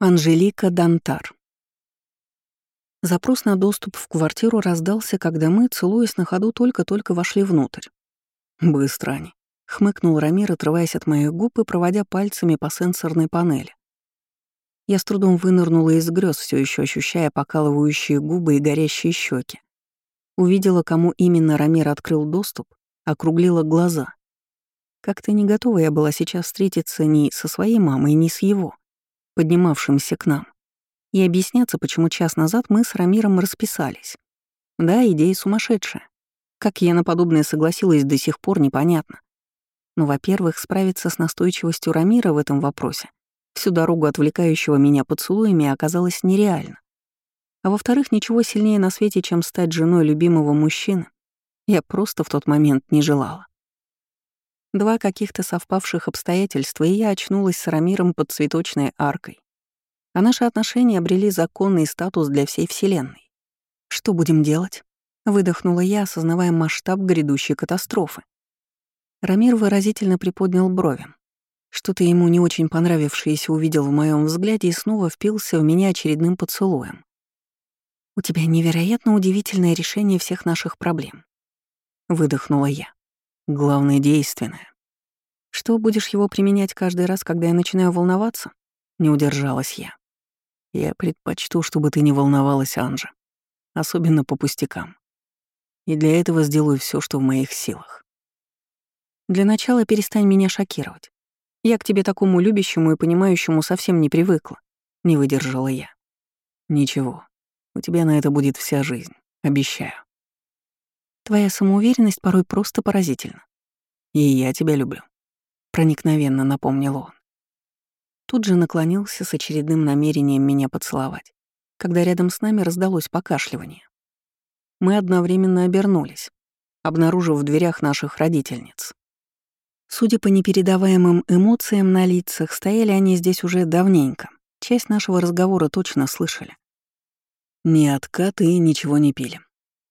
Анжелика Дантар. Запрос на доступ в квартиру раздался, когда мы, целуясь на ходу, только-только вошли внутрь. «Быстро они», — хмыкнул Рамир, отрываясь от моих губ и проводя пальцами по сенсорной панели. Я с трудом вынырнула из грез, все еще ощущая покалывающие губы и горящие щеки. Увидела, кому именно Рамир открыл доступ, округлила глаза. Как-то не готова я была сейчас встретиться ни со своей мамой, ни с его поднимавшимся к нам, и объясняться, почему час назад мы с Рамиром расписались. Да, идея сумасшедшая. Как я на подобное согласилась, до сих пор непонятно. Но, во-первых, справиться с настойчивостью Рамира в этом вопросе, всю дорогу отвлекающего меня поцелуями, оказалось нереально. А во-вторых, ничего сильнее на свете, чем стать женой любимого мужчины, я просто в тот момент не желала. Два каких-то совпавших обстоятельства, и я очнулась с Рамиром под цветочной аркой. А наши отношения обрели законный статус для всей Вселенной. «Что будем делать?» — выдохнула я, осознавая масштаб грядущей катастрофы. Рамир выразительно приподнял брови. Что-то ему не очень понравившееся увидел в моем взгляде и снова впился в меня очередным поцелуем. «У тебя невероятно удивительное решение всех наших проблем», — выдохнула я. Главное — действенное. Что, будешь его применять каждый раз, когда я начинаю волноваться? Не удержалась я. Я предпочту, чтобы ты не волновалась, Анжа. Особенно по пустякам. И для этого сделаю все, что в моих силах. Для начала перестань меня шокировать. Я к тебе такому любящему и понимающему совсем не привыкла. Не выдержала я. Ничего. У тебя на это будет вся жизнь. Обещаю. Твоя самоуверенность порой просто поразительна. И я тебя люблю. Проникновенно напомнил он. Тут же наклонился с очередным намерением меня поцеловать, когда рядом с нами раздалось покашливание. Мы одновременно обернулись, обнаружив в дверях наших родительниц. Судя по непередаваемым эмоциям на лицах, стояли они здесь уже давненько. Часть нашего разговора точно слышали. Ни откаты и ничего не пили.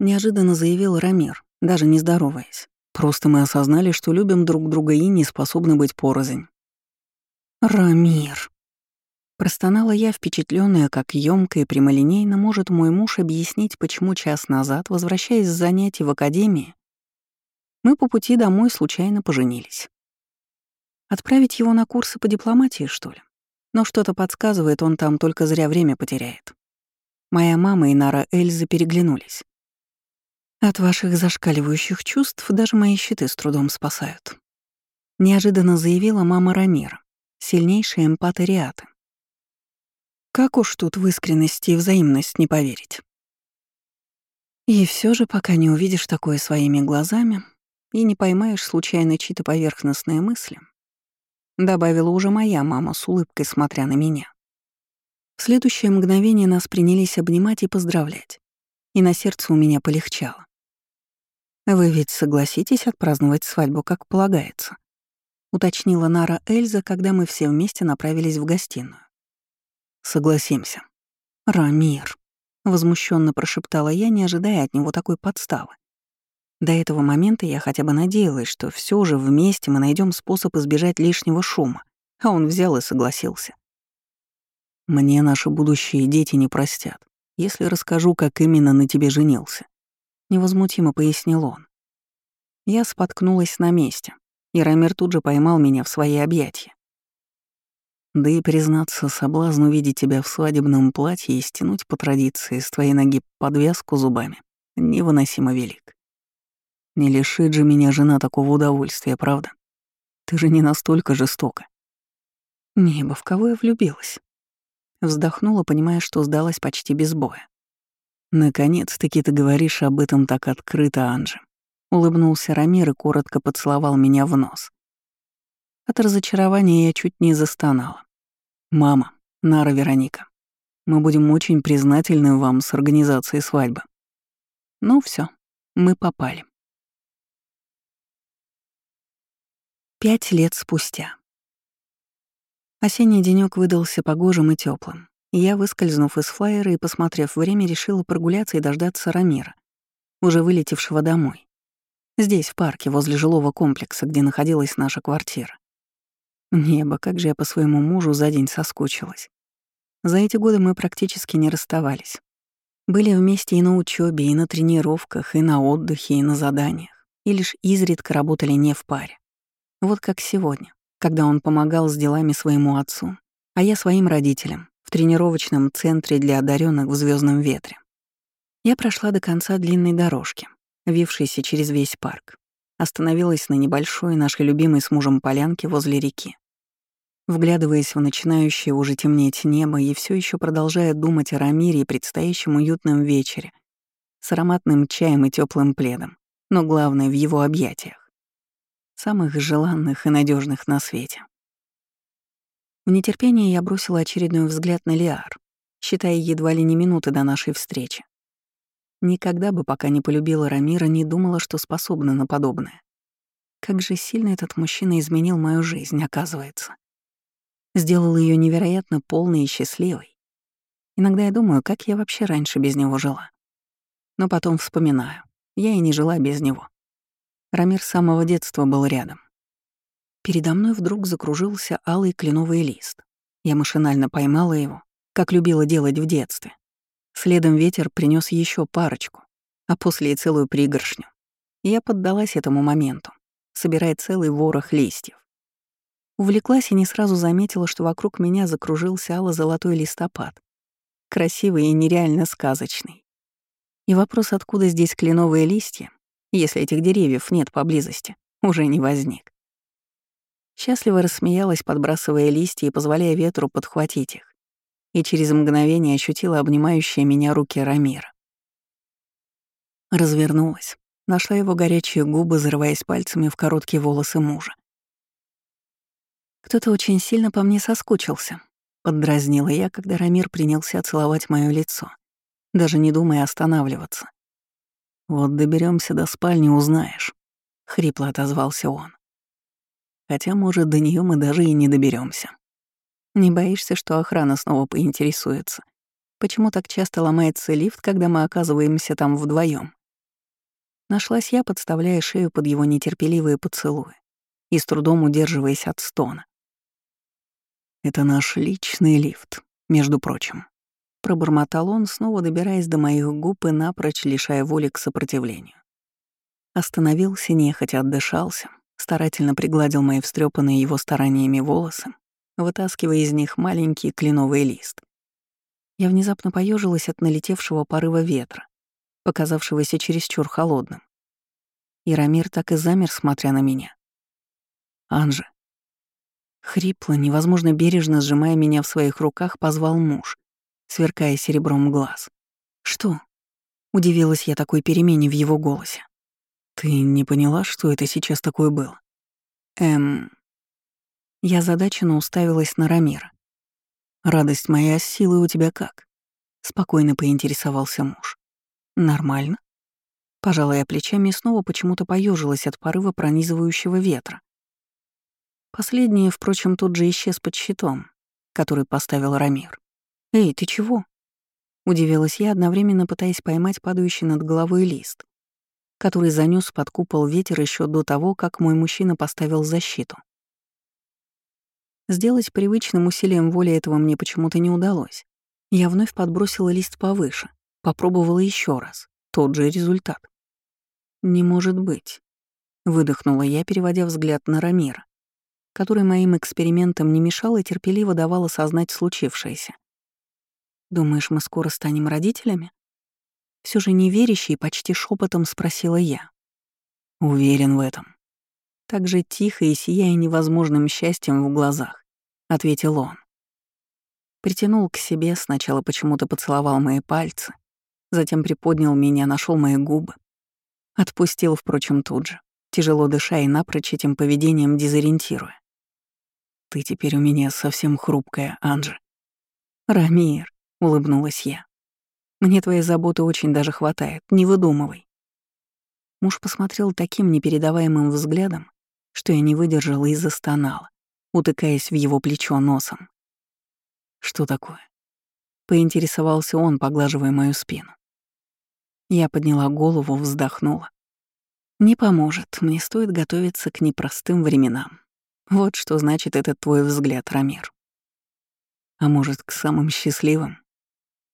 Неожиданно заявил Рамир, даже не здороваясь. Просто мы осознали, что любим друг друга и не способны быть порознь. «Рамир!» Простонала я, впечатленная, как ёмко и прямолинейно может мой муж объяснить, почему час назад, возвращаясь с занятий в академии, мы по пути домой случайно поженились. Отправить его на курсы по дипломатии, что ли? Но что-то подсказывает, он там только зря время потеряет. Моя мама и Нара Эльза переглянулись. От ваших зашкаливающих чувств даже мои щиты с трудом спасают. Неожиданно заявила мама Рамира, сильнейшая эмпат Риата. Как уж тут в искренность и взаимность не поверить. И все же, пока не увидишь такое своими глазами и не поймаешь случайно чьи-то поверхностные мысли, добавила уже моя мама с улыбкой, смотря на меня. В следующее мгновение нас принялись обнимать и поздравлять, и на сердце у меня полегчало. «Вы ведь согласитесь отпраздновать свадьбу, как полагается?» — уточнила Нара Эльза, когда мы все вместе направились в гостиную. «Согласимся». «Рамир», — возмущенно прошептала я, не ожидая от него такой подставы. До этого момента я хотя бы надеялась, что все же вместе мы найдем способ избежать лишнего шума, а он взял и согласился. «Мне наши будущие дети не простят, если расскажу, как именно на тебе женился», невозмутимо пояснил он. Я споткнулась на месте, и Рамир тут же поймал меня в свои объятия. Да и, признаться, соблазн увидеть тебя в свадебном платье и стянуть по традиции с твоей ноги подвязку зубами невыносимо велик. Не лишит же меня жена такого удовольствия, правда? Ты же не настолько жестока. Небо, в кого я влюбилась? Вздохнула, понимая, что сдалась почти без боя. «Наконец-таки ты говоришь об этом так открыто, Анжи», — улыбнулся Рамир и коротко поцеловал меня в нос. От разочарования я чуть не застонала. «Мама, Нара Вероника, мы будем очень признательны вам с организацией свадьбы». Ну все, мы попали. Пять лет спустя. Осенний денёк выдался погожим и теплым. Я, выскользнув из флайера и посмотрев время, решила прогуляться и дождаться Рамира, уже вылетевшего домой. Здесь, в парке, возле жилого комплекса, где находилась наша квартира. Небо, как же я по своему мужу за день соскучилась. За эти годы мы практически не расставались. Были вместе и на учебе, и на тренировках, и на отдыхе, и на заданиях, и лишь изредка работали не в паре. Вот как сегодня, когда он помогал с делами своему отцу, а я своим родителям в тренировочном центре для одаренных в звездном ветре. Я прошла до конца длинной дорожки, вившейся через весь парк. Остановилась на небольшой нашей любимой с мужем полянке возле реки. Вглядываясь в начинающее уже темнеть небо и все еще продолжая думать о Рамире и предстоящем уютном вечере с ароматным чаем и теплым пледом, но главное — в его объятиях. Самых желанных и надежных на свете. В нетерпении я бросила очередной взгляд на Лиар, считая едва ли не минуты до нашей встречи. Никогда бы, пока не полюбила Рамира, не думала, что способна на подобное. Как же сильно этот мужчина изменил мою жизнь, оказывается. Сделал ее невероятно полной и счастливой. Иногда я думаю, как я вообще раньше без него жила. Но потом вспоминаю, я и не жила без него. Рамир с самого детства был рядом. Передо мной вдруг закружился алый кленовый лист. Я машинально поймала его, как любила делать в детстве. Следом ветер принес еще парочку, а после и целую пригоршню. Я поддалась этому моменту, собирая целый ворох листьев. Увлеклась и не сразу заметила, что вокруг меня закружился ало-золотой листопад. Красивый и нереально сказочный. И вопрос, откуда здесь кленовые листья, если этих деревьев нет поблизости, уже не возник. Счастливо рассмеялась, подбрасывая листья и позволяя ветру подхватить их. И через мгновение ощутила обнимающие меня руки Рамира. Развернулась, нашла его горячие губы, зарываясь пальцами в короткие волосы мужа. «Кто-то очень сильно по мне соскучился», — поддразнила я, когда Рамир принялся целовать мое лицо, даже не думая останавливаться. «Вот доберемся до спальни, узнаешь», — хрипло отозвался он. Хотя, может, до нее мы даже и не доберемся. Не боишься, что охрана снова поинтересуется? Почему так часто ломается лифт, когда мы оказываемся там вдвоем? Нашлась я, подставляя шею под его нетерпеливые поцелуи и с трудом удерживаясь от стона. «Это наш личный лифт, между прочим», — пробормотал он, снова добираясь до моих губ и напрочь лишая воли к сопротивлению. Остановился, нехотя отдышался, старательно пригладил мои встрепанные его стараниями волосы, вытаскивая из них маленький кленовый лист. Я внезапно поежилась от налетевшего порыва ветра, показавшегося чересчур холодным. И Рамир так и замер, смотря на меня. «Анжи». Хрипло, невозможно бережно сжимая меня в своих руках, позвал муж, сверкая серебром глаз. «Что?» — удивилась я такой перемене в его голосе. «Ты не поняла, что это сейчас такое было?» «Эм...» Я задаченно уставилась на Рамира. «Радость моя, силы у тебя как?» Спокойно поинтересовался муж. «Нормально?» Пожала я плечами снова почему-то поежилась от порыва пронизывающего ветра. Последнее, впрочем, тут же исчез под щитом, который поставил Рамир. «Эй, ты чего?» Удивилась я, одновременно пытаясь поймать падающий над головой лист который занёс под купол ветер еще до того, как мой мужчина поставил защиту. Сделать привычным усилием воли этого мне почему-то не удалось. Я вновь подбросила лист повыше, попробовала еще раз. Тот же результат. «Не может быть», — выдохнула я, переводя взгляд на Рамира, который моим экспериментам не мешал и терпеливо давал осознать случившееся. «Думаешь, мы скоро станем родителями?» Все же неверящий почти шепотом спросила я. Уверен в этом. Так же тихо и сияя невозможным счастьем в глазах, ответил он. Притянул к себе, сначала почему-то поцеловал мои пальцы, затем приподнял меня, нашел мои губы. Отпустил, впрочем, тут же, тяжело дыша и напрочь этим поведением дезориентируя. «Ты теперь у меня совсем хрупкая, Анжи». «Рамир», — улыбнулась я. Мне твоей заботы очень даже хватает, не выдумывай. Муж посмотрел таким непередаваемым взглядом, что я не выдержала и застонала, утыкаясь в его плечо носом. «Что такое?» — поинтересовался он, поглаживая мою спину. Я подняла голову, вздохнула. «Не поможет, мне стоит готовиться к непростым временам. Вот что значит этот твой взгляд, Рамир». А может, к самым счастливым?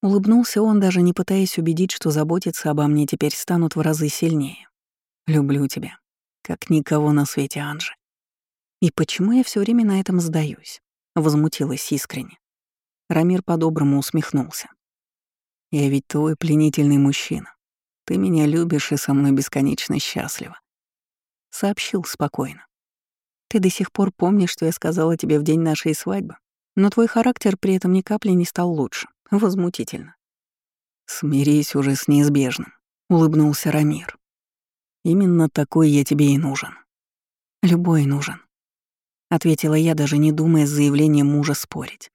Улыбнулся он, даже не пытаясь убедить, что заботиться обо мне теперь станут в разы сильнее. Люблю тебя, как никого на свете, Анжи. И почему я все время на этом сдаюсь? Возмутилась искренне. Рамир по-доброму усмехнулся. Я ведь твой пленительный мужчина. Ты меня любишь и со мной бесконечно счастлива. Сообщил спокойно. Ты до сих пор помнишь, что я сказала тебе в день нашей свадьбы, но твой характер при этом ни капли не стал лучше. Возмутительно. «Смирись уже с неизбежным», — улыбнулся Рамир. «Именно такой я тебе и нужен». «Любой нужен», — ответила я, даже не думая с заявлением мужа спорить.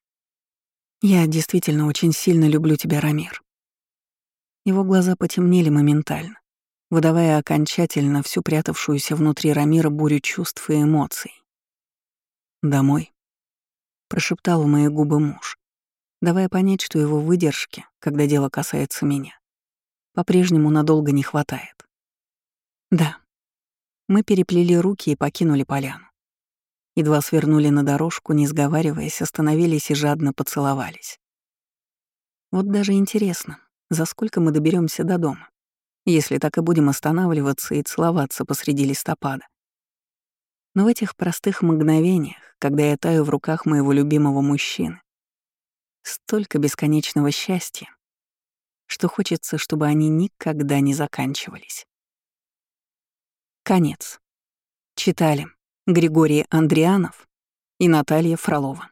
«Я действительно очень сильно люблю тебя, Рамир». Его глаза потемнели моментально, выдавая окончательно всю прятавшуюся внутри Рамира бурю чувств и эмоций. «Домой», — прошептал в мои губы муж давая понять, что его выдержки, когда дело касается меня, по-прежнему надолго не хватает. Да. Мы переплели руки и покинули поляну. Едва свернули на дорожку, не сговариваясь, остановились и жадно поцеловались. Вот даже интересно, за сколько мы доберемся до дома, если так и будем останавливаться и целоваться посреди листопада. Но в этих простых мгновениях, когда я таю в руках моего любимого мужчины, Столько бесконечного счастья, что хочется, чтобы они никогда не заканчивались. Конец. Читали Григорий Андрианов и Наталья Фролова.